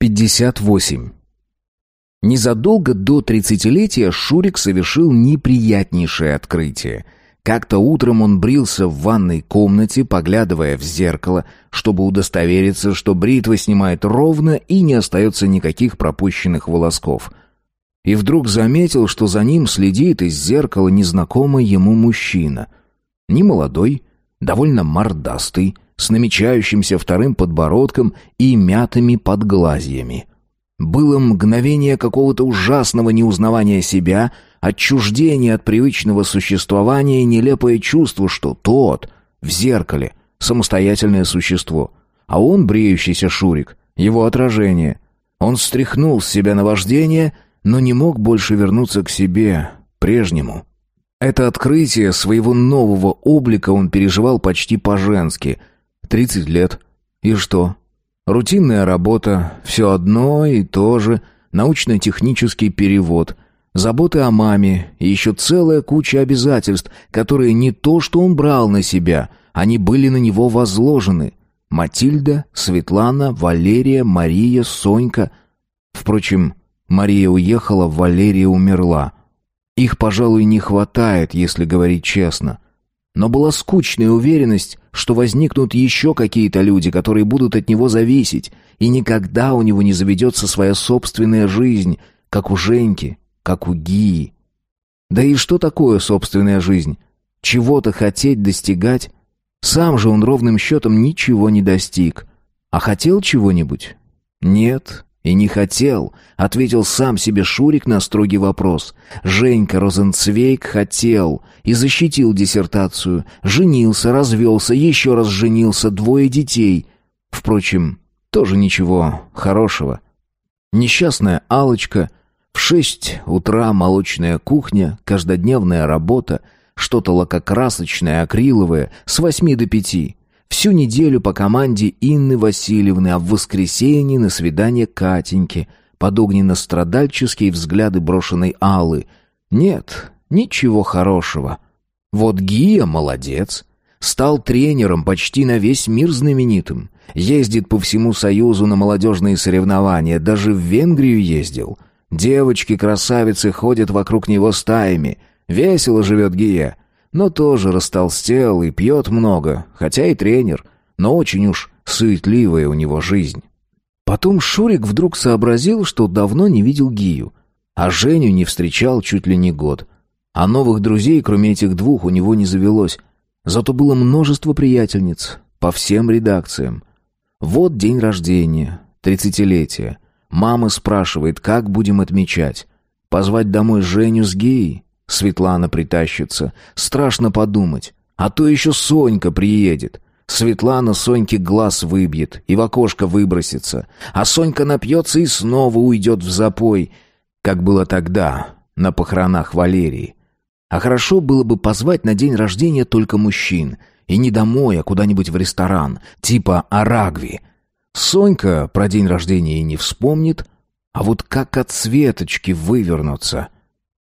58. Незадолго до тридцатилетия Шурик совершил неприятнейшее открытие. Как-то утром он брился в ванной комнате, поглядывая в зеркало, чтобы удостовериться, что бритва снимает ровно и не остается никаких пропущенных волосков. И вдруг заметил, что за ним следит из зеркала незнакомый ему мужчина. Немолодой, довольно мордастый, с намечающимся вторым подбородком и мятыми подглазьями. Было мгновение какого-то ужасного неузнавания себя, отчуждения от привычного существования и нелепое чувство, что тот в зеркале самостоятельное существо, а он бреющийся Шурик, его отражение. Он стряхнул с себя наваждение, но не мог больше вернуться к себе, прежнему. Это открытие своего нового облика он переживал почти по-женски — 30 лет. И что? Рутинная работа, все одно и то же, научно-технический перевод, заботы о маме и еще целая куча обязательств, которые не то, что он брал на себя, они были на него возложены. Матильда, Светлана, Валерия, Мария, Сонька. Впрочем, Мария уехала, Валерия умерла. Их, пожалуй, не хватает, если говорить честно. Но была скучная уверенность, что возникнут еще какие-то люди, которые будут от него зависеть, и никогда у него не заведется своя собственная жизнь, как у Женьки, как у Гии. Да и что такое собственная жизнь? Чего-то хотеть достигать? Сам же он ровным счетом ничего не достиг. А хотел чего-нибудь? Нет, и не хотел, ответил сам себе Шурик на строгий вопрос. Женька Розенцвейк хотел и защитил диссертацию. Женился, развелся, еще раз женился, двое детей. Впрочем, тоже ничего хорошего. Несчастная алочка в шесть утра молочная кухня, каждодневная работа, что-то лакокрасочное, акриловое, с восьми до пяти. Всю неделю по команде Инны Васильевны, а в воскресенье на свидание Катеньки, под огненно-страдальческие взгляды брошенной Аллы. Нет, ничего хорошего. Вот Гия молодец. Стал тренером почти на весь мир знаменитым. Ездит по всему Союзу на молодежные соревнования, даже в Венгрию ездил. Девочки-красавицы ходят вокруг него стаями. Весело живет Гия но тоже растолстел и пьет много, хотя и тренер, но очень уж суетливая у него жизнь. Потом Шурик вдруг сообразил, что давно не видел Гию, а Женю не встречал чуть ли не год. А новых друзей, кроме этих двух, у него не завелось. Зато было множество приятельниц по всем редакциям. Вот день рождения, тридцатилетие. Мама спрашивает, как будем отмечать. Позвать домой Женю с Гией? Светлана притащится. Страшно подумать. А то еще Сонька приедет. Светлана Соньке глаз выбьет и в окошко выбросится. А Сонька напьется и снова уйдет в запой, как было тогда, на похоронах Валерии. А хорошо было бы позвать на день рождения только мужчин. И не домой, а куда-нибудь в ресторан, типа Арагви. Сонька про день рождения и не вспомнит, а вот как от Светочки вывернуться —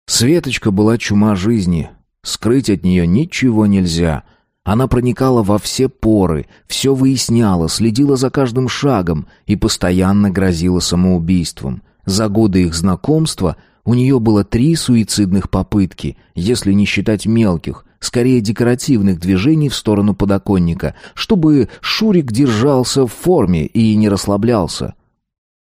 Светочка была чума жизни. Скрыть от нее ничего нельзя. Она проникала во все поры, все выясняла, следила за каждым шагом и постоянно грозила самоубийством. За годы их знакомства у нее было три суицидных попытки, если не считать мелких, скорее декоративных движений в сторону подоконника, чтобы Шурик держался в форме и не расслаблялся.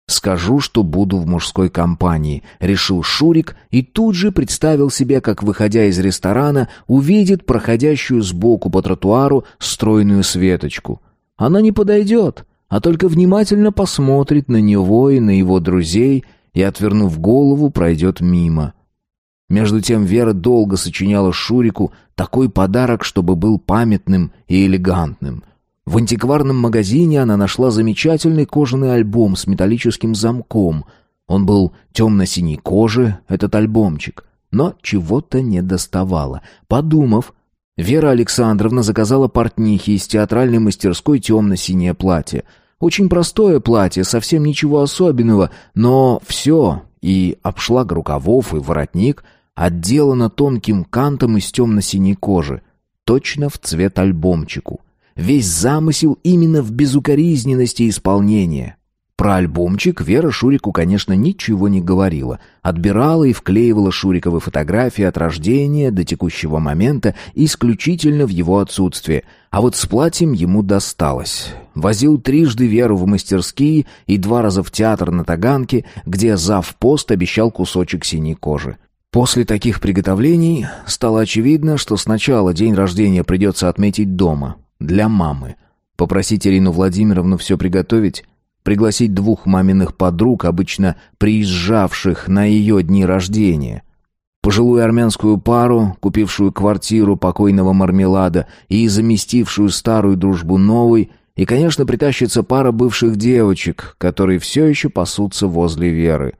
Скажу, что буду в мужской компании, решил Шурик и тут же представил себе, как, выходя из ресторана, увидит проходящую сбоку по тротуару стройную Светочку. Она не подойдет, а только внимательно посмотрит на него и на его друзей и, отвернув голову, пройдет мимо. Между тем Вера долго сочиняла Шурику такой подарок, чтобы был памятным и элегантным — в антикварном магазине она нашла замечательный кожаный альбом с металлическим замком. Он был темно-синей кожи, этот альбомчик. Но чего-то не доставало. Подумав, Вера Александровна заказала портнихе из театральной мастерской темно-синее платье. Очень простое платье, совсем ничего особенного, но все, и обшлаг рукавов и воротник, отделано тонким кантом из темно-синей кожи, точно в цвет альбомчику — Весь замысел именно в безукоризненности исполнения. Про альбомчик Вера Шурику, конечно, ничего не говорила. Отбирала и вклеивала Шуриковы фотографии от рождения до текущего момента исключительно в его отсутствие. А вот с платьем ему досталось. Возил трижды Веру в мастерские и два раза в театр на Таганке, где завпост обещал кусочек синей кожи. После таких приготовлений стало очевидно, что сначала день рождения придется отметить дома, для мамы. Попросить Ирину Владимировну все приготовить, пригласить двух маминых подруг, обычно приезжавших на ее дни рождения. Пожилую армянскую пару, купившую квартиру покойного мармелада и заместившую старую дружбу новой, и, конечно, притащится пара бывших девочек, которые все еще пасутся возле Веры.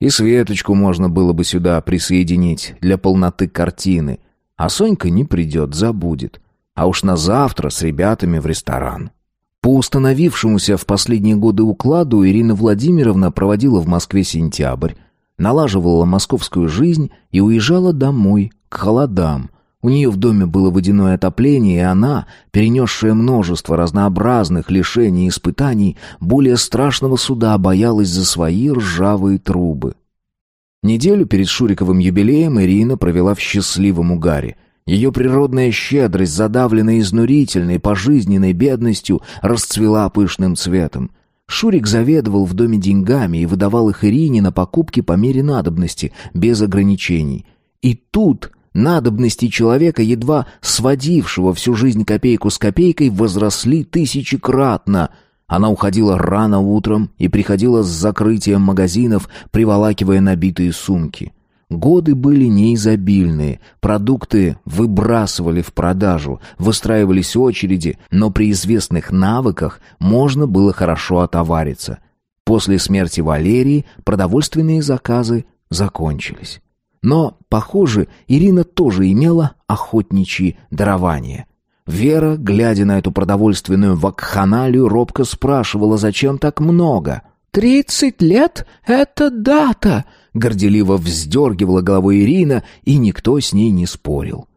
И Светочку можно было бы сюда присоединить для полноты картины. А Сонька не придет, забудет а уж на завтра с ребятами в ресторан. По установившемуся в последние годы укладу Ирина Владимировна проводила в Москве сентябрь, налаживала московскую жизнь и уезжала домой, к холодам. У нее в доме было водяное отопление, и она, перенесшая множество разнообразных лишений и испытаний, более страшного суда боялась за свои ржавые трубы. Неделю перед Шуриковым юбилеем Ирина провела в счастливом угаре – ее природная щедрость, задавленная изнурительной пожизненной бедностью, расцвела пышным цветом. Шурик заведовал в доме деньгами и выдавал их Ирине на покупки по мере надобности, без ограничений. И тут надобности человека, едва сводившего всю жизнь копейку с копейкой, возросли тысячекратно. Она уходила рано утром и приходила с закрытием магазинов, приволакивая набитые сумки. — Годы были неизобильные, продукты выбрасывали в продажу, выстраивались очереди, но при известных навыках можно было хорошо отовариться. После смерти Валерии продовольственные заказы закончились. Но, похоже, Ирина тоже имела охотничьи дарования. Вера, глядя на эту продовольственную вакханалию, робко спрашивала, зачем так много. «Тридцать лет — это дата!» горделиво вздергивала головой Ирина, и никто с ней не спорил.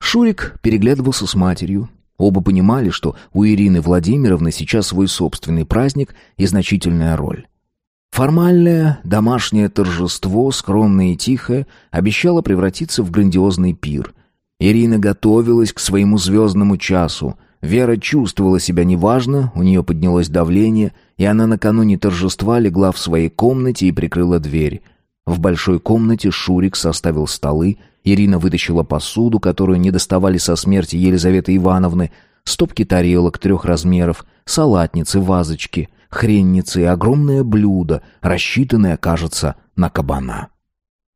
Шурик переглядывался с матерью. Оба понимали, что у Ирины Владимировны сейчас свой собственный праздник и значительная роль. Формальное домашнее торжество, скромное и тихое, обещало превратиться в грандиозный пир. Ирина готовилась к своему звездному часу. Вера чувствовала себя неважно, у нее поднялось давление, и она накануне торжества легла в своей комнате и прикрыла дверь. В большой комнате Шурик составил столы, Ирина вытащила посуду, которую не доставали со смерти Елизаветы Ивановны, стопки тарелок трех размеров, салатницы, вазочки, хренницы и огромное блюдо, рассчитанное, кажется, на кабана.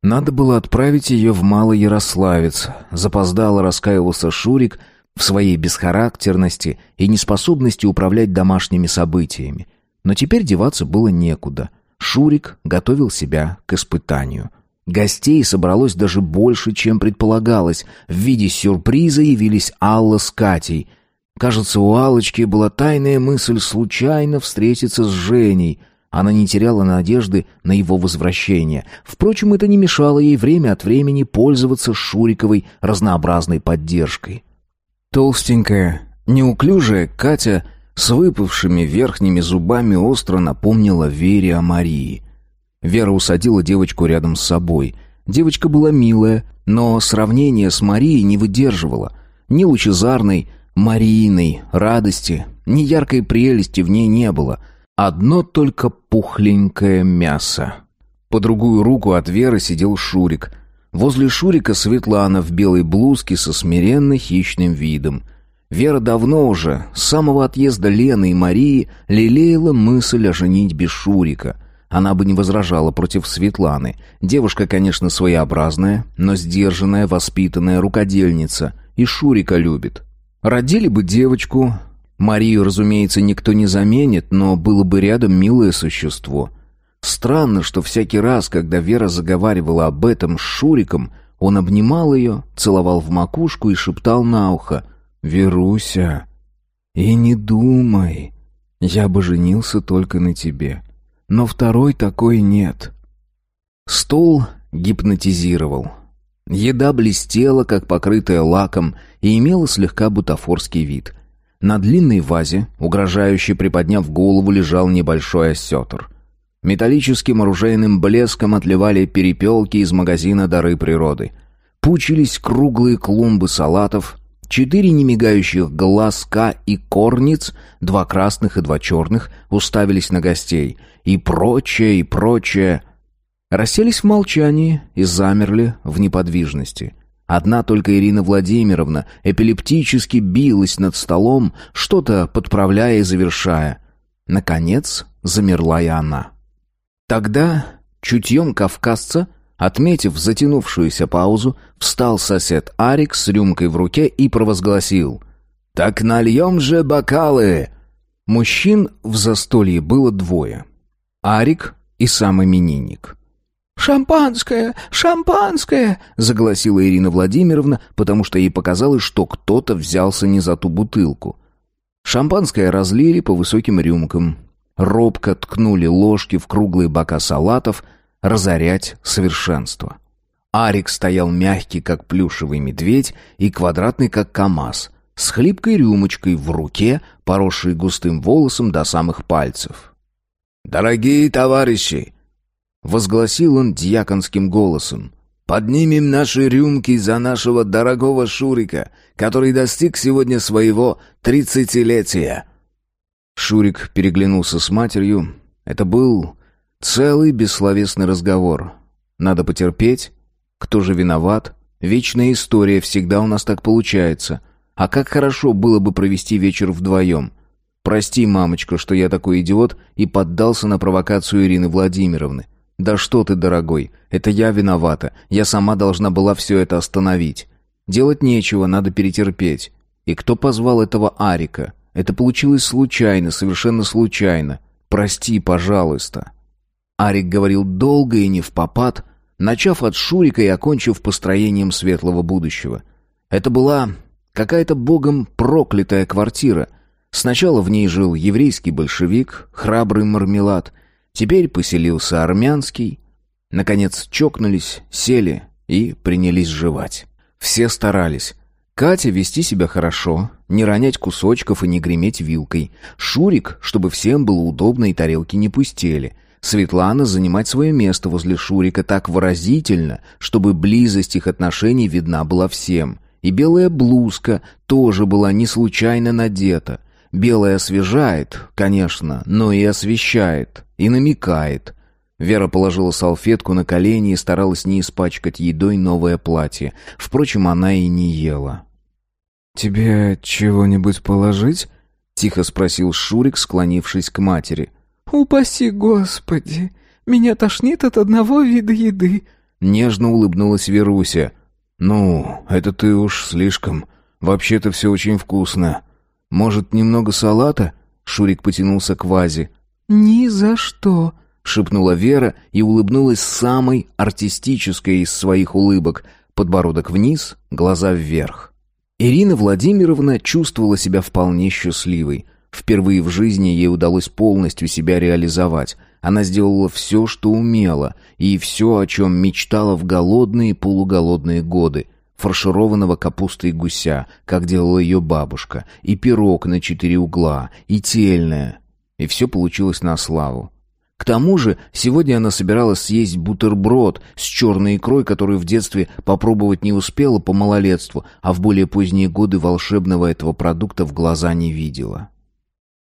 Надо было отправить ее в Малый Ярославец. Запоздало раскаивался Шурик в своей бесхарактерности и неспособности управлять домашними событиями. Но теперь деваться было некуда — Шурик готовил себя к испытанию. Гостей собралось даже больше, чем предполагалось. В виде сюрприза явились Алла с Катей. Кажется, у Алочки была тайная мысль случайно встретиться с Женей. Она не теряла надежды на его возвращение. Впрочем, это не мешало ей время от времени пользоваться Шуриковой разнообразной поддержкой. Толстенькая, неуклюжая Катя с выпавшими верхними зубами остро напомнила Вере о Марии. Вера усадила девочку рядом с собой. Девочка была милая, но сравнение с Марией не выдерживало. Ни лучезарной, Марииной радости, ни яркой прелести в ней не было. Одно только пухленькое мясо. По другую руку от Веры сидел Шурик. Возле Шурика Светлана в белой блузке со смиренно хищным видом. Вера давно уже, с самого отъезда Лены и Марии, лелеяла мысль о женитьбе Шурика. Она бы не возражала против Светланы. Девушка, конечно, своеобразная, но сдержанная, воспитанная рукодельница. И Шурика любит. Родили бы девочку. Марию, разумеется, никто не заменит, но было бы рядом милое существо. Странно, что всякий раз, когда Вера заговаривала об этом с Шуриком, он обнимал ее, целовал в макушку и шептал на ухо — Веруся, и не думай. Я бы женился только на тебе, но второй такой нет. Стол гипнотизировал. Еда блестела, как покрытая лаком, и имела слегка бутафорский вид. На длинной вазе, угрожающе приподняв голову, лежал небольшой осетр. Металлическим оружейным блеском отливали перепелки из магазина «Дары природы». Пучились круглые клумбы салатов, Четыре немигающих глазка и корниц, два красных и два черных, уставились на гостей. И прочее, и прочее. Расселись в молчании и замерли в неподвижности. Одна только Ирина Владимировна эпилептически билась над столом, что-то подправляя и завершая. Наконец замерла и она. Тогда чутьем кавказца — Отметив затянувшуюся паузу, встал сосед Арик с рюмкой в руке и провозгласил «Так нальем же бокалы!» Мужчин в застолье было двое. Арик и сам именинник. «Шампанское! Шампанское!» — загласила Ирина Владимировна, потому что ей показалось, что кто-то взялся не за ту бутылку. Шампанское разлили по высоким рюмкам. Робко ткнули ложки в круглые бока салатов — разорять совершенство. Арик стоял мягкий, как плюшевый медведь, и квадратный, как камаз, с хлипкой рюмочкой в руке, поросшей густым волосом до самых пальцев. «Дорогие товарищи!» — возгласил он дьяконским голосом. «Поднимем наши рюмки за нашего дорогого Шурика, который достиг сегодня своего тридцатилетия!» Шурик переглянулся с матерью. Это был Целый бессловесный разговор. Надо потерпеть. Кто же виноват? Вечная история, всегда у нас так получается. А как хорошо было бы провести вечер вдвоем. Прости, мамочка, что я такой идиот и поддался на провокацию Ирины Владимировны. Да что ты, дорогой, это я виновата. Я сама должна была все это остановить. Делать нечего, надо перетерпеть. И кто позвал этого Арика? Это получилось случайно, совершенно случайно. Прости, пожалуйста. Арик говорил долго и не в попад, начав от Шурика и окончив построением светлого будущего. Это была какая-то богом проклятая квартира. Сначала в ней жил еврейский большевик, храбрый мармелад. Теперь поселился армянский. Наконец чокнулись, сели и принялись жевать. Все старались. Катя вести себя хорошо, не ронять кусочков и не греметь вилкой. Шурик, чтобы всем было удобно и тарелки не пустели — Светлана занимать свое место возле Шурика так выразительно, чтобы близость их отношений видна была всем. И белая блузка тоже была не случайно надета. Белая освежает, конечно, но и освещает, и намекает. Вера положила салфетку на колени и старалась не испачкать едой новое платье. Впрочем, она и не ела. «Тебе чего-нибудь положить?» — тихо спросил Шурик, склонившись к матери. — «Упаси, Господи! Меня тошнит от одного вида еды!» Нежно улыбнулась Веруся. «Ну, это ты уж слишком. Вообще-то все очень вкусно. Может, немного салата?» Шурик потянулся к вазе. «Ни за что!» — шепнула Вера и улыбнулась самой артистической из своих улыбок. Подбородок вниз, глаза вверх. Ирина Владимировна чувствовала себя вполне счастливой — Впервые в жизни ей удалось полностью себя реализовать. Она сделала все, что умела, и все, о чем мечтала в голодные полуголодные годы. Фаршированного капусты и гуся, как делала ее бабушка, и пирог на четыре угла, и тельное. И все получилось на славу. К тому же, сегодня она собиралась съесть бутерброд с черной икрой, которую в детстве попробовать не успела по малолетству, а в более поздние годы волшебного этого продукта в глаза не видела.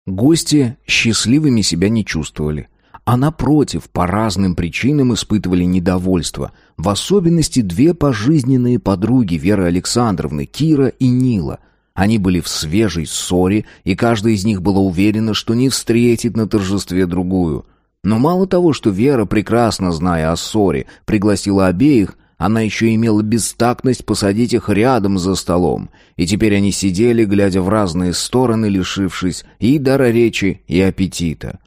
Гости счастливыми себя не чувствовали, а напротив, по разным причинам испытывали недовольство, в особенности две пожизненные подруги Веры Александровны, Кира и Нила. Они были в свежей ссоре, и каждая из них была уверена, что не встретит на торжестве другую. Но мало того, что Вера, прекрасно зная о ссоре, пригласила обеих – она еще имела бестактность посадить их рядом за столом, и теперь они сидели, глядя в разные стороны, лишившись и дара речи, и аппетита.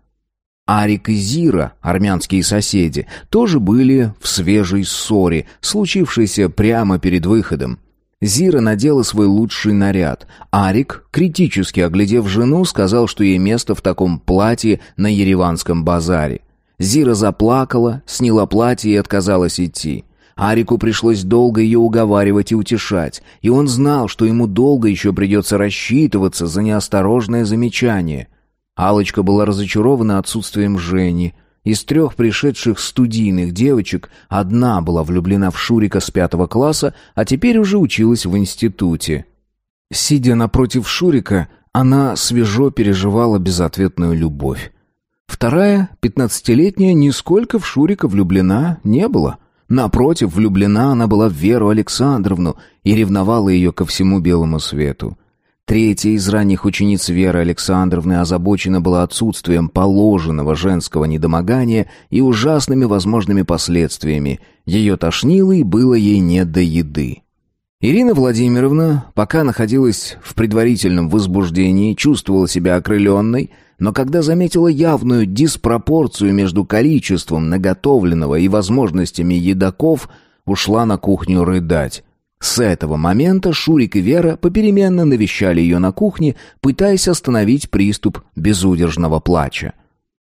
Арик и Зира, армянские соседи, тоже были в свежей ссоре, случившейся прямо перед выходом. Зира надела свой лучший наряд. Арик, критически оглядев жену, сказал, что ей место в таком платье на Ереванском базаре. Зира заплакала, сняла платье и отказалась идти. Арику пришлось долго ее уговаривать и утешать, и он знал, что ему долго еще придется рассчитываться за неосторожное замечание. Алочка была разочарована отсутствием Жени. Из трех пришедших студийных девочек одна была влюблена в Шурика с пятого класса, а теперь уже училась в институте. Сидя напротив Шурика, она свежо переживала безответную любовь. Вторая, пятнадцатилетняя, нисколько в Шурика влюблена не была — Напротив, влюблена она была в Веру Александровну и ревновала ее ко всему белому свету. Третья из ранних учениц Веры Александровны озабочена была отсутствием положенного женского недомогания и ужасными возможными последствиями. Ее тошнило и было ей не до еды. Ирина Владимировна, пока находилась в предварительном возбуждении, чувствовала себя окрыленной, но когда заметила явную диспропорцию между количеством наготовленного и возможностями едоков, ушла на кухню рыдать. С этого момента Шурик и Вера попеременно навещали ее на кухне, пытаясь остановить приступ безудержного плача.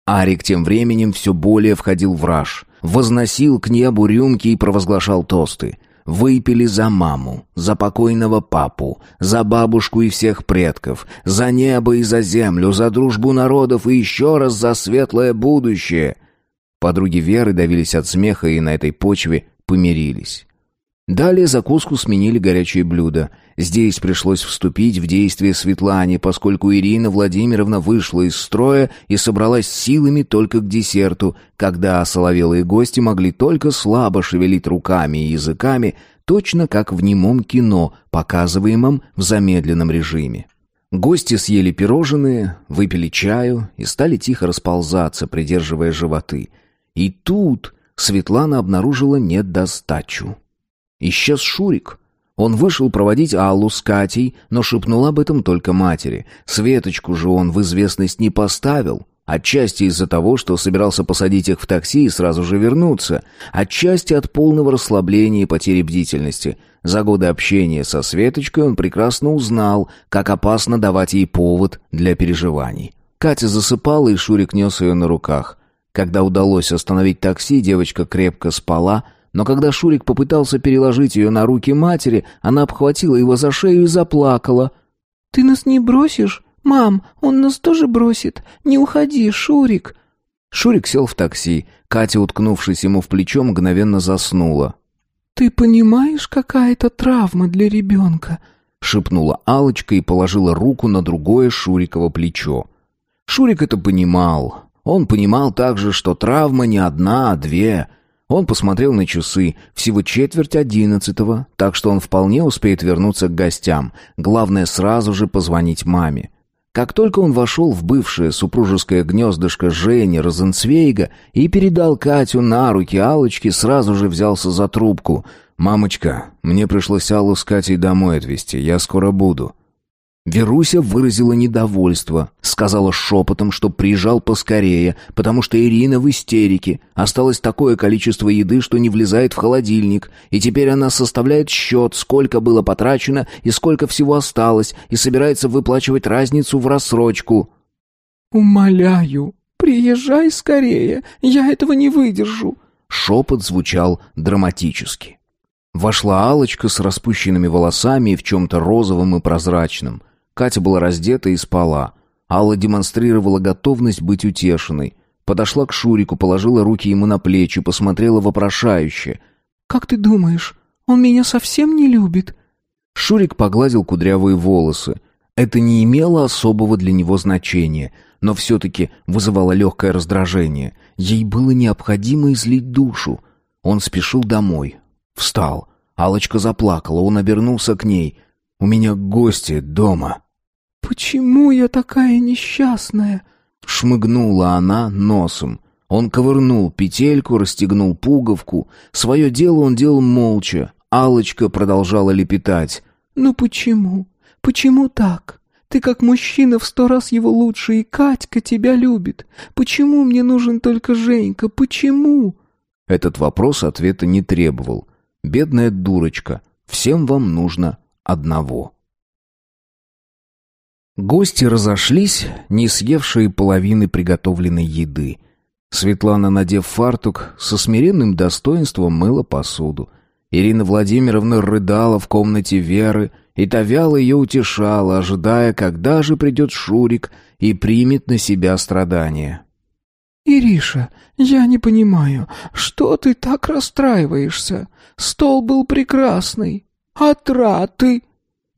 Арик тем временем все более входил в раж, возносил к небу рюмки и провозглашал тосты — Выпили за маму, за покойного папу, за бабушку и всех предков, за небо и за землю, за дружбу народов и еще раз за светлое будущее. Подруги Веры давились от смеха и на этой почве помирились. Далее закуску сменили горячие блюда. Здесь пришлось вступить в действие Светлане, поскольку Ирина Владимировна вышла из строя и собралась силами только к десерту, когда осоловелые гости могли только слабо шевелить руками и языками, точно как в немом кино, показываемом в замедленном режиме. Гости съели пирожные, выпили чаю и стали тихо расползаться, придерживая животы. И тут Светлана обнаружила недостачу. Исчез Шурик. Он вышел проводить Аллу с Катей, но шепнул об этом только матери. Светочку же он в известность не поставил. Отчасти из-за того, что собирался посадить их в такси и сразу же вернуться. Отчасти от полного расслабления и потери бдительности. За годы общения со Светочкой он прекрасно узнал, как опасно давать ей повод для переживаний. Катя засыпала, и Шурик нес ее на руках. Когда удалось остановить такси, девочка крепко спала – но когда Шурик попытался переложить ее на руки матери, она обхватила его за шею и заплакала. «Ты нас не бросишь? Мам, он нас тоже бросит. Не уходи, Шурик!» Шурик сел в такси. Катя, уткнувшись ему в плечо, мгновенно заснула. «Ты понимаешь, какая это травма для ребенка?» — шепнула алочка и положила руку на другое Шурикова плечо. Шурик это понимал. Он понимал также, что травма не одна, а две — он посмотрел на часы, всего четверть одиннадцатого, так что он вполне успеет вернуться к гостям. Главное сразу же позвонить маме. Как только он вошел в бывшее супружеское гнездышко Жени Розенцвейга и передал Катю на руки Алочке, сразу же взялся за трубку. «Мамочка, мне пришлось Аллу с Катей домой отвезти, я скоро буду». Веруся выразила недовольство, сказала шепотом, что приезжал поскорее, потому что Ирина в истерике, осталось такое количество еды, что не влезает в холодильник, и теперь она составляет счет, сколько было потрачено и сколько всего осталось, и собирается выплачивать разницу в рассрочку. «Умоляю, приезжай скорее, я этого не выдержу», — шепот звучал драматически. Вошла алочка с распущенными волосами и в чем-то розовом и прозрачном. Катя была раздета и спала. Алла демонстрировала готовность быть утешенной. Подошла к Шурику, положила руки ему на плечи, посмотрела вопрошающе. «Как ты думаешь, он меня совсем не любит?» Шурик погладил кудрявые волосы. Это не имело особого для него значения, но все-таки вызывало легкое раздражение. Ей было необходимо излить душу. Он спешил домой. Встал. алочка заплакала, он обернулся к ней — у меня гости дома». «Почему я такая несчастная?» Шмыгнула она носом. Он ковырнул петельку, расстегнул пуговку. Свое дело он делал молча. алочка продолжала лепетать. «Ну почему? Почему так? Ты как мужчина в сто раз его лучше, и Катька тебя любит. Почему мне нужен только Женька? Почему?» Этот вопрос ответа не требовал. «Бедная дурочка, всем вам нужно одного. Гости разошлись, не съевшие половины приготовленной еды. Светлана, надев фартук, со смиренным достоинством мыла посуду. Ирина Владимировна рыдала в комнате Веры, и та ее утешала, ожидая, когда же придет Шурик и примет на себя страдания. «Ириша, я не понимаю, что ты так расстраиваешься? Стол был прекрасный». Отраты.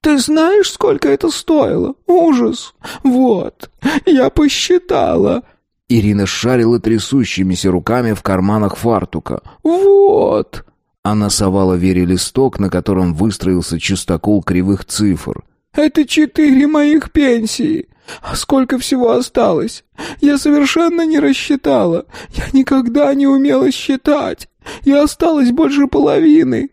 Ты знаешь, сколько это стоило? Ужас! Вот, я посчитала!» Ирина шарила трясущимися руками в карманах фартука. «Вот!» Она совала Вере листок, на котором выстроился чистокол кривых цифр. «Это четыре моих пенсии! А сколько всего осталось? Я совершенно не рассчитала! Я никогда не умела считать! Я осталась больше половины!»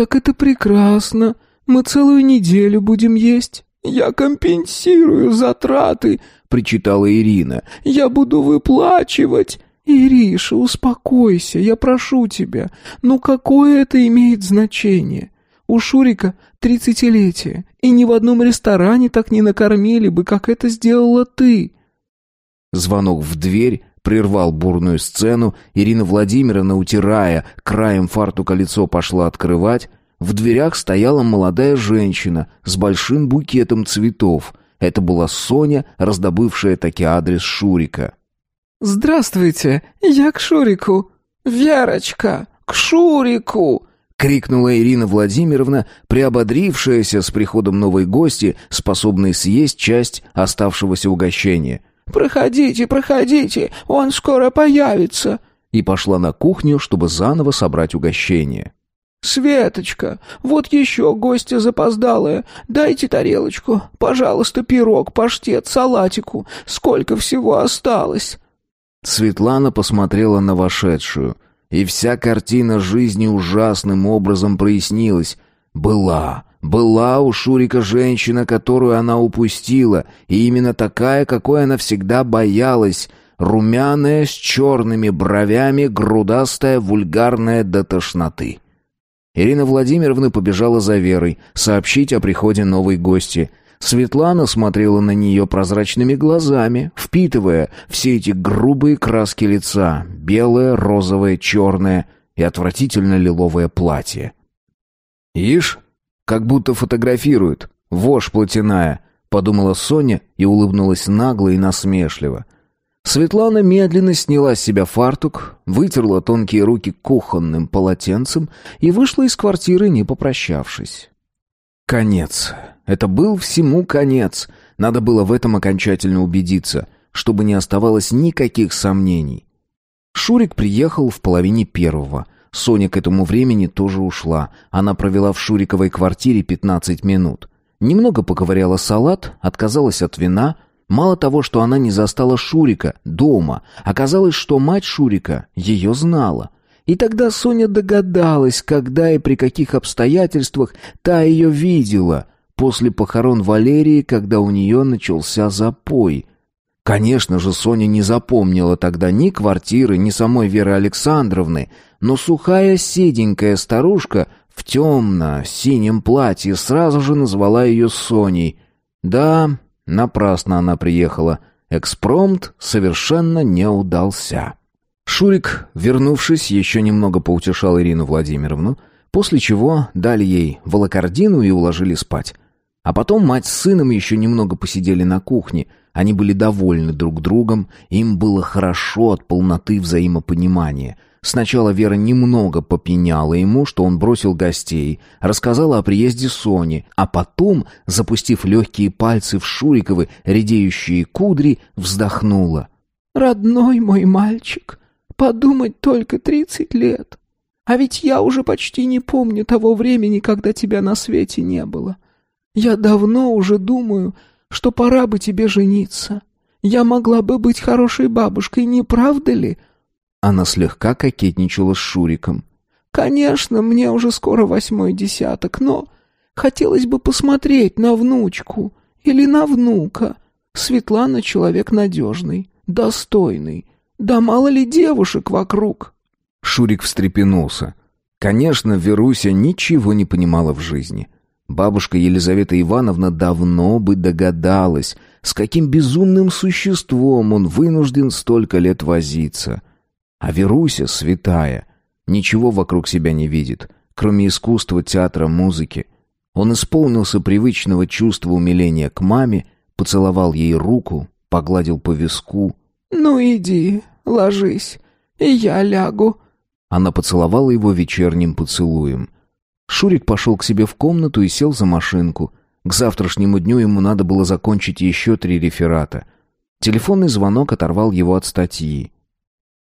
«Так это прекрасно. Мы целую неделю будем есть. Я компенсирую затраты», — причитала Ирина. «Я буду выплачивать». «Ириша, успокойся, я прошу тебя. Ну какое это имеет значение? У Шурика тридцатилетие, и ни в одном ресторане так не накормили бы, как это сделала ты». Звонок в дверь Прервал бурную сцену, Ирина Владимировна, утирая краем фартука лицо, пошла открывать. В дверях стояла молодая женщина с большим букетом цветов. Это была Соня, раздобывшая таки адрес Шурика. «Здравствуйте, я к Шурику». «Верочка, к Шурику!» крикнула Ирина Владимировна, приободрившаяся с приходом новой гости, способной съесть часть оставшегося угощения. «Проходите, проходите, он скоро появится!» И пошла на кухню, чтобы заново собрать угощение. «Светочка, вот еще гостья запоздалая. Дайте тарелочку. Пожалуйста, пирог, паштет, салатику. Сколько всего осталось?» Светлана посмотрела на вошедшую, и вся картина жизни ужасным образом прояснилась. «Была, была у Шурика женщина, которую она упустила, и именно такая, какой она всегда боялась. Румяная, с черными бровями, грудастая, вульгарная до тошноты. Ирина Владимировна побежала за Верой, сообщить о приходе новой гости. Светлана смотрела на нее прозрачными глазами, впитывая все эти грубые краски лица, белое, розовое, черное и отвратительно лиловое платье. «Ишь!» Как будто фотографируют. Вошь плотяная», — подумала Соня и улыбнулась нагло и насмешливо. Светлана медленно сняла с себя фартук, вытерла тонкие руки кухонным полотенцем и вышла из квартиры, не попрощавшись. Конец. Это был всему конец. Надо было в этом окончательно убедиться, чтобы не оставалось никаких сомнений. Шурик приехал в половине первого — Соня к этому времени тоже ушла. Она провела в Шуриковой квартире 15 минут. Немного поковыряла салат, отказалась от вина. Мало того, что она не застала Шурика дома, оказалось, что мать Шурика ее знала. И тогда Соня догадалась, когда и при каких обстоятельствах та ее видела. После похорон Валерии, когда у нее начался запой. Конечно же, Соня не запомнила тогда ни квартиры, ни самой Веры Александровны, но сухая седенькая старушка в темно-синем платье сразу же назвала ее Соней. Да, напрасно она приехала. Экспромт совершенно не удался. Шурик, вернувшись, еще немного поутешал Ирину Владимировну, после чего дали ей волокордину и уложили спать. А потом мать с сыном еще немного посидели на кухне — они были довольны друг другом, им было хорошо от полноты взаимопонимания. Сначала Вера немного попеняла ему, что он бросил гостей, рассказала о приезде Сони, а потом, запустив легкие пальцы в Шуриковы, редеющие кудри, вздохнула. «Родной мой мальчик, подумать только тридцать лет. А ведь я уже почти не помню того времени, когда тебя на свете не было. Я давно уже думаю, что пора бы тебе жениться. Я могла бы быть хорошей бабушкой, не правда ли?» Она слегка кокетничала с Шуриком. «Конечно, мне уже скоро восьмой десяток, но хотелось бы посмотреть на внучку или на внука. Светлана человек надежный, достойный. Да мало ли девушек вокруг!» Шурик встрепенулся. Конечно, Веруся ничего не понимала в жизни — Бабушка Елизавета Ивановна давно бы догадалась, с каким безумным существом он вынужден столько лет возиться. А Веруся, святая, ничего вокруг себя не видит, кроме искусства, театра, музыки. Он исполнился привычного чувства умиления к маме, поцеловал ей руку, погладил по виску. «Ну иди, ложись, и я лягу». Она поцеловала его вечерним поцелуем — Шурик пошел к себе в комнату и сел за машинку. К завтрашнему дню ему надо было закончить еще три реферата. Телефонный звонок оторвал его от статьи.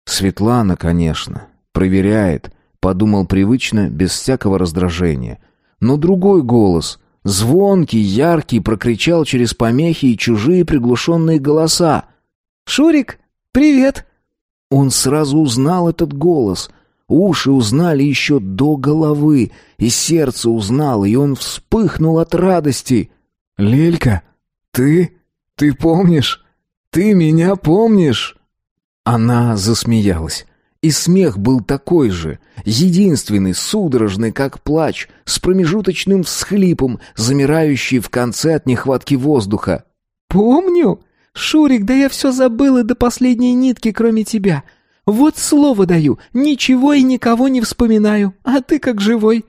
«Светлана, конечно. Проверяет», — подумал привычно, без всякого раздражения. Но другой голос, звонкий, яркий, прокричал через помехи и чужие приглушенные голоса. «Шурик, привет!» Он сразу узнал этот голос — Уши узнали еще до головы, и сердце узнало, и он вспыхнул от радости. «Лелька, ты? Ты помнишь? Ты меня помнишь?» Она засмеялась. И смех был такой же, единственный, судорожный, как плач, с промежуточным всхлипом, замирающий в конце от нехватки воздуха. «Помню? Шурик, да я все забыла до последней нитки, кроме тебя. Вот слово даю, ничего и никого не вспоминаю, а ты как живой».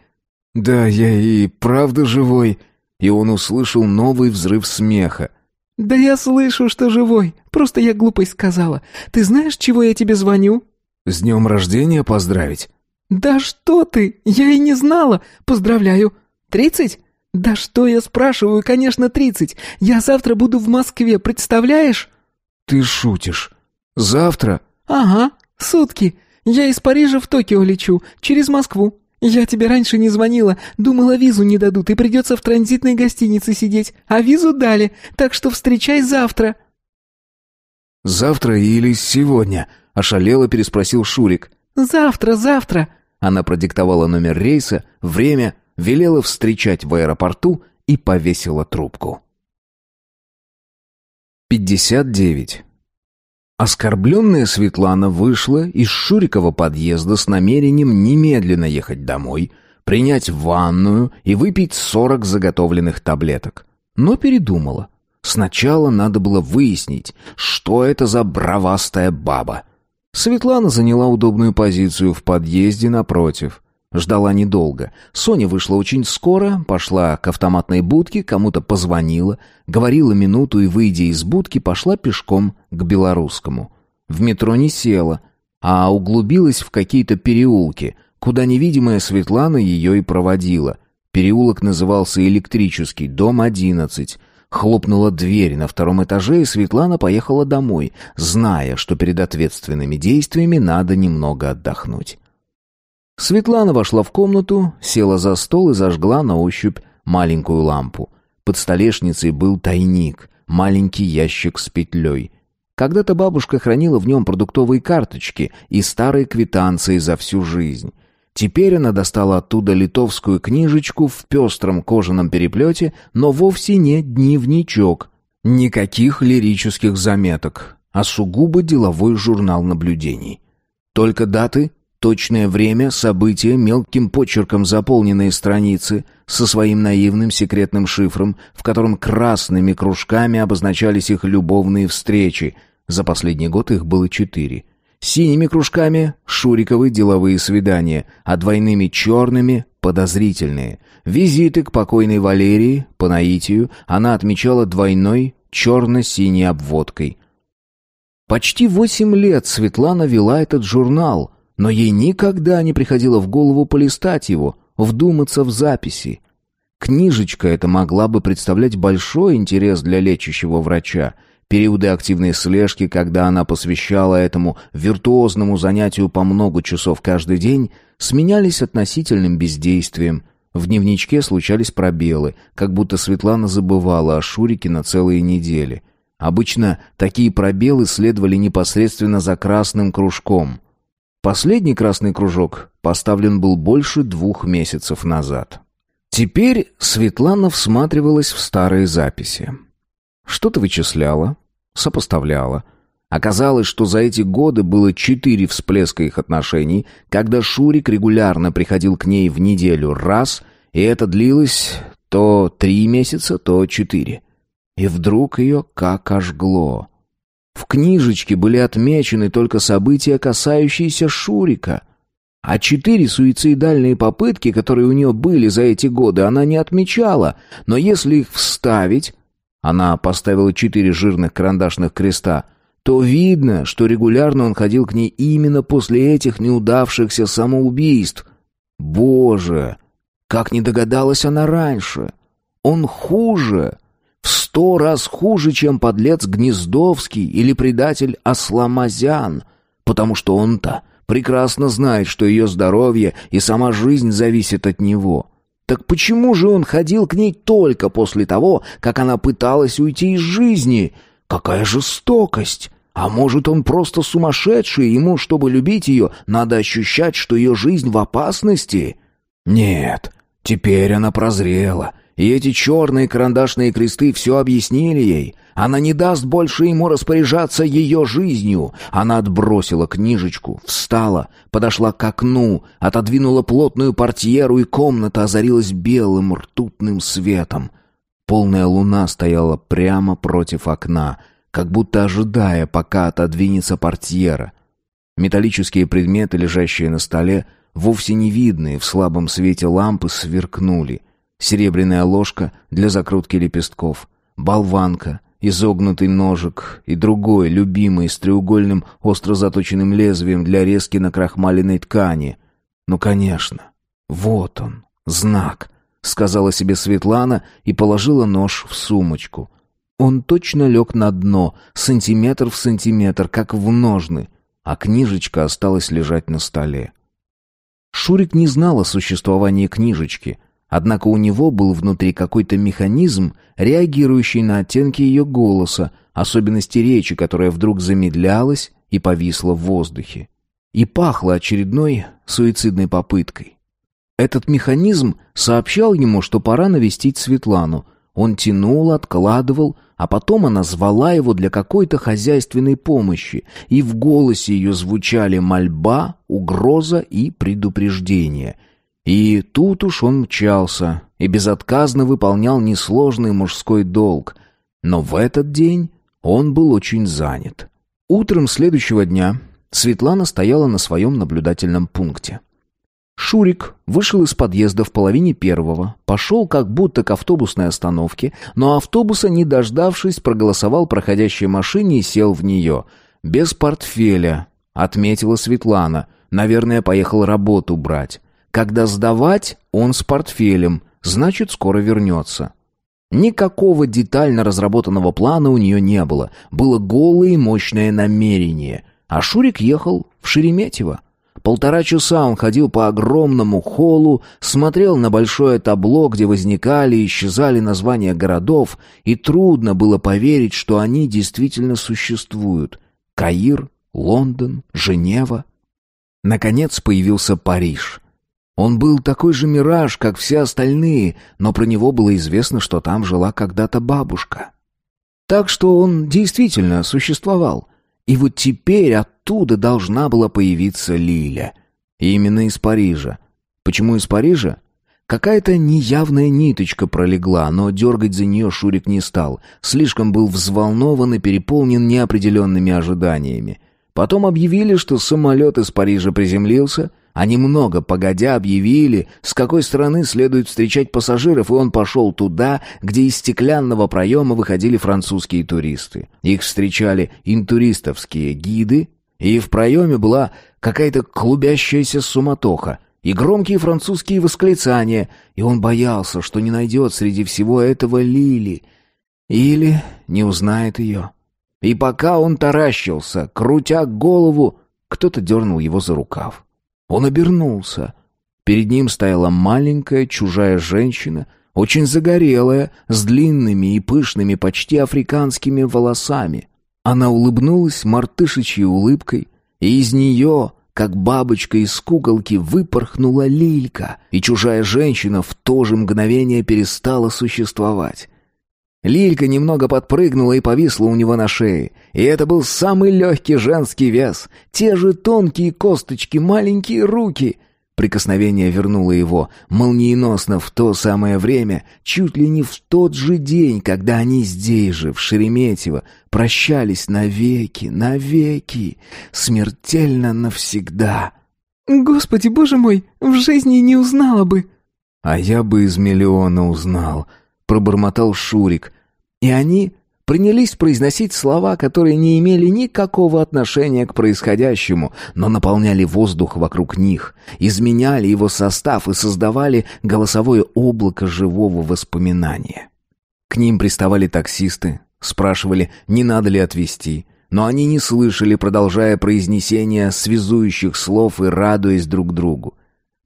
«Да, я и правда живой», и он услышал новый взрыв смеха. «Да я слышу, что живой, просто я глупость сказала. Ты знаешь, чего я тебе звоню?» «С днем рождения поздравить?» «Да что ты, я и не знала, поздравляю. Тридцать?» «Да что я спрашиваю, конечно, тридцать. Я завтра буду в Москве, представляешь?» «Ты шутишь. Завтра?» «Ага. «Сутки! Я из Парижа в Токио лечу, через Москву. Я тебе раньше не звонила, думала, визу не дадут, и придется в транзитной гостинице сидеть, а визу дали, так что встречай завтра». «Завтра или сегодня?» — ошалело переспросил Шурик. «Завтра, завтра!» Она продиктовала номер рейса, время, велела встречать в аэропорту и повесила трубку. 59. Оскорбленная Светлана вышла из Шурикова подъезда с намерением немедленно ехать домой, принять ванную и выпить сорок заготовленных таблеток. Но передумала. Сначала надо было выяснить, что это за бравастая баба. Светлана заняла удобную позицию в подъезде напротив. Ждала недолго. Соня вышла очень скоро, пошла к автоматной будке, кому-то позвонила, говорила минуту и, выйдя из будки, пошла пешком к Белорусскому. В метро не села, а углубилась в какие-то переулки, куда невидимая Светлана ее и проводила. Переулок назывался «Электрический», дом 11. Хлопнула дверь на втором этаже, и Светлана поехала домой, зная, что перед ответственными действиями надо немного отдохнуть. Светлана вошла в комнату, села за стол и зажгла на ощупь маленькую лампу. Под столешницей был тайник, маленький ящик с петлей. Когда-то бабушка хранила в нем продуктовые карточки и старые квитанции за всю жизнь. Теперь она достала оттуда литовскую книжечку в пестром кожаном переплете, но вовсе не дневничок. Никаких лирических заметок, а сугубо деловой журнал наблюдений. Только даты Точное время, события, мелким почерком заполненные страницы со своим наивным секретным шифром, в котором красными кружками обозначались их любовные встречи. За последний год их было четыре. Синими кружками — Шуриковы деловые свидания, а двойными черными — подозрительные. Визиты к покойной Валерии, по наитию, она отмечала двойной черно-синей обводкой. Почти восемь лет Светлана вела этот журнал — но ей никогда не приходило в голову полистать его, вдуматься в записи. Книжечка эта могла бы представлять большой интерес для лечащего врача. Периоды активной слежки, когда она посвящала этому виртуозному занятию по много часов каждый день, сменялись относительным бездействием. В дневничке случались пробелы, как будто Светлана забывала о Шурике на целые недели. Обычно такие пробелы следовали непосредственно за красным кружком — Последний красный кружок поставлен был больше двух месяцев назад. Теперь Светлана всматривалась в старые записи. Что-то вычисляла, сопоставляла. Оказалось, что за эти годы было четыре всплеска их отношений, когда Шурик регулярно приходил к ней в неделю раз, и это длилось то три месяца, то четыре. И вдруг ее как ожгло. В книжечке были отмечены только события, касающиеся Шурика. А четыре суицидальные попытки, которые у нее были за эти годы, она не отмечала. Но если их вставить... Она поставила четыре жирных карандашных креста — то видно, что регулярно он ходил к ней именно после этих неудавшихся самоубийств. Боже, как не догадалась она раньше. Он хуже, в сто раз хуже, чем подлец Гнездовский или предатель Асламазян, потому что он-то прекрасно знает, что ее здоровье и сама жизнь зависят от него. Так почему же он ходил к ней только после того, как она пыталась уйти из жизни? Какая жестокость! А может, он просто сумасшедший, ему, чтобы любить ее, надо ощущать, что ее жизнь в опасности? Нет, теперь она прозрела, и эти черные карандашные кресты все объяснили ей. Она не даст больше ему распоряжаться ее жизнью. Она отбросила книжечку, встала, подошла к окну, отодвинула плотную портьеру, и комната озарилась белым ртутным светом. Полная луна стояла прямо против окна, как будто ожидая, пока отодвинется портьера. Металлические предметы, лежащие на столе, вовсе не видные в слабом свете лампы, сверкнули — серебряная ложка для закрутки лепестков, болванка, изогнутый ножик и другой, любимый, с треугольным остро заточенным лезвием для резки на крахмаленной ткани. Ну, конечно, вот он, знак, сказала себе Светлана и положила нож в сумочку. Он точно лег на дно, сантиметр в сантиметр, как в ножны, а книжечка осталась лежать на столе. Шурик не знал о существовании книжечки — Однако у него был внутри какой-то механизм, реагирующий на оттенки ее голоса, особенности речи, которая вдруг замедлялась и повисла в воздухе. И пахло очередной суицидной попыткой. Этот механизм сообщал ему, что пора навестить Светлану. Он тянул, откладывал, а потом она звала его для какой-то хозяйственной помощи, и в голосе ее звучали мольба, угроза и предупреждение — и тут уж он мчался и безотказно выполнял несложный мужской долг. Но в этот день он был очень занят. Утром следующего дня Светлана стояла на своем наблюдательном пункте. Шурик вышел из подъезда в половине первого, пошел как будто к автобусной остановке, но автобуса, не дождавшись, проголосовал проходящей машине и сел в нее. «Без портфеля», — отметила Светлана. «Наверное, поехал работу брать». Когда сдавать, он с портфелем, значит, скоро вернется. Никакого детально разработанного плана у нее не было. Было голое и мощное намерение. А Шурик ехал в Шереметьево. Полтора часа он ходил по огромному холлу, смотрел на большое табло, где возникали и исчезали названия городов, и трудно было поверить, что они действительно существуют. Каир, Лондон, Женева. Наконец появился Париж. Он был такой же мираж, как все остальные, но про него было известно, что там жила когда-то бабушка. Так что он действительно существовал. И вот теперь оттуда должна была появиться Лиля. Именно из Парижа. Почему из Парижа? Какая-то неявная ниточка пролегла, но дергать за нее Шурик не стал. Слишком был взволнован и переполнен неопределенными ожиданиями. Потом объявили, что самолет из Парижа приземлился — они много погодя объявили, с какой стороны следует встречать пассажиров, и он пошел туда, где из стеклянного проема выходили французские туристы. Их встречали интуристовские гиды, и в проеме была какая-то клубящаяся суматоха и громкие французские восклицания, и он боялся, что не найдет среди всего этого Лили или не узнает ее. И пока он таращился, крутя голову, кто-то дернул его за рукав. Он обернулся. Перед ним стояла маленькая чужая женщина, очень загорелая, с длинными и пышными, почти африканскими волосами. Она улыбнулась мартышечьей улыбкой, и из нее, как бабочка из куколки, выпорхнула лилька, и чужая женщина в то же мгновение перестала существовать. Лилька немного подпрыгнула и повисла у него на шее. И это был самый легкий женский вес. Те же тонкие косточки, маленькие руки. Прикосновение вернуло его, молниеносно в то самое время, чуть ли не в тот же день, когда они здесь же, в Шереметьево, прощались навеки, навеки, смертельно навсегда. «Господи, боже мой, в жизни не узнала бы!» «А я бы из миллиона узнал», пробормотал Шурик. И они принялись произносить слова, которые не имели никакого отношения к происходящему, но наполняли воздух вокруг них, изменяли его состав и создавали голосовое облако живого воспоминания. К ним приставали таксисты, спрашивали, не надо ли отвезти, но они не слышали, продолжая произнесение связующих слов и радуясь друг другу.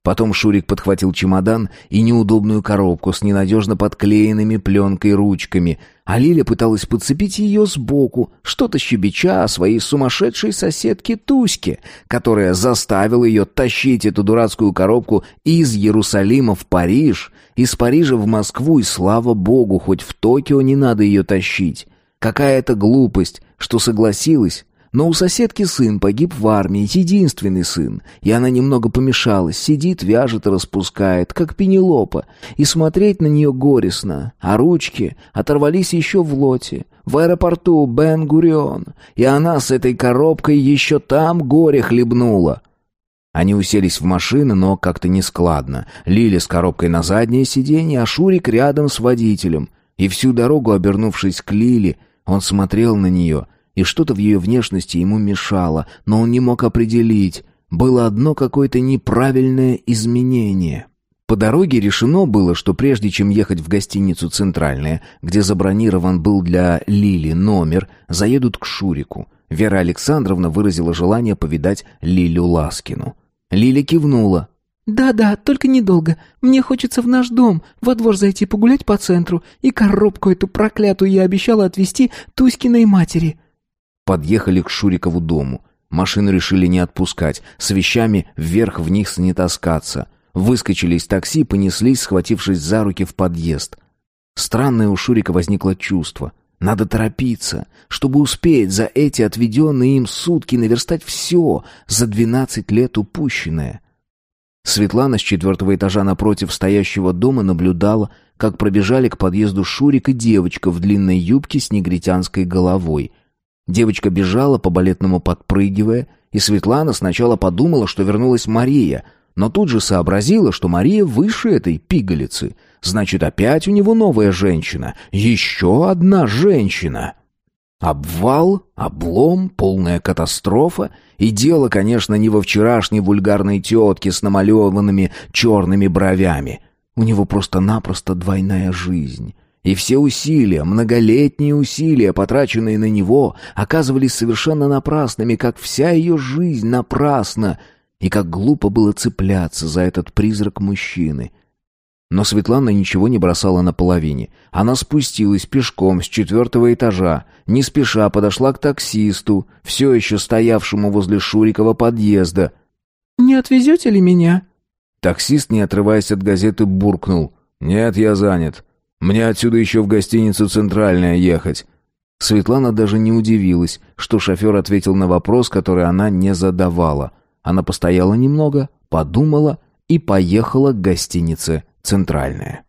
Потом Шурик подхватил чемодан и неудобную коробку с ненадежно подклеенными пленкой ручками, а Лиля пыталась подцепить ее сбоку, что-то щебеча о своей сумасшедшей соседке Туське, которая заставила ее тащить эту дурацкую коробку из Иерусалима в Париж, из Парижа в Москву, и слава богу, хоть в Токио не надо ее тащить. Какая это глупость, что согласилась, но у соседки сын погиб в армии, единственный сын. И она немного помешалась, сидит, вяжет и распускает, как Пенелопа. И смотреть на нее горестно. А ручки оторвались еще в лоте, в аэропорту Бен-Гурион. И она с этой коробкой еще там горе хлебнула. Они уселись в машину, но как-то нескладно. Лили с коробкой на заднее сиденье, а Шурик рядом с водителем. И всю дорогу, обернувшись к Лили, он смотрел на нее — и что-то в ее внешности ему мешало, но он не мог определить. Было одно какое-то неправильное изменение. По дороге решено было, что прежде чем ехать в гостиницу «Центральная», где забронирован был для Лили номер, заедут к Шурику. Вера Александровна выразила желание повидать Лилю Ласкину. Лили кивнула. «Да-да, только недолго. Мне хочется в наш дом, во двор зайти погулять по центру, и коробку эту проклятую я обещала отвезти Туськиной матери». Подъехали к Шурикову дому. Машину решили не отпускать, с вещами вверх в них не таскаться. Выскочили из такси, понеслись, схватившись за руки в подъезд. Странное у Шурика возникло чувство. Надо торопиться, чтобы успеть за эти отведенные им сутки наверстать все за двенадцать лет упущенное. Светлана с четвертого этажа напротив стоящего дома наблюдала, как пробежали к подъезду Шурик и девочка в длинной юбке с негритянской головой. Девочка бежала, по балетному подпрыгивая, и Светлана сначала подумала, что вернулась Мария, но тут же сообразила, что Мария выше этой пигалицы. Значит, опять у него новая женщина. Еще одна женщина. Обвал, облом, полная катастрофа. И дело, конечно, не во вчерашней вульгарной тетке с намалеванными черными бровями. У него просто-напросто двойная жизнь. И все усилия, многолетние усилия, потраченные на него, оказывались совершенно напрасными, как вся ее жизнь напрасна, и как глупо было цепляться за этот призрак мужчины. Но Светлана ничего не бросала на половине. Она спустилась пешком с четвертого этажа, не спеша подошла к таксисту, все еще стоявшему возле Шурикова подъезда. «Не отвезете ли меня?» Таксист, не отрываясь от газеты, буркнул. «Нет, я занят». Мне отсюда еще в гостиницу «Центральная» ехать». Светлана даже не удивилась, что шофер ответил на вопрос, который она не задавала. Она постояла немного, подумала и поехала к гостинице «Центральная».